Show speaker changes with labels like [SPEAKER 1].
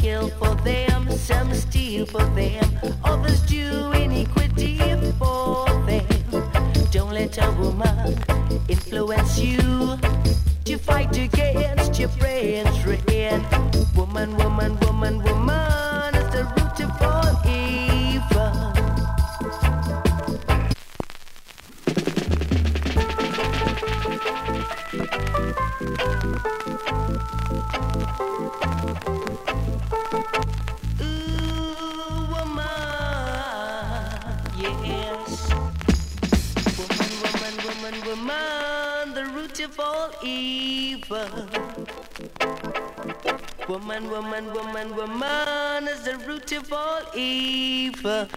[SPEAKER 1] kill for them, some steal for them, others do iniquity for them. Don't let a woman influence you to fight against your brethren. Woman, woman, woman, woman is the root of all evil. Yes. Woman, woman, woman, woman, the root of all evil. Woman, woman, woman, woman is the root of all evil.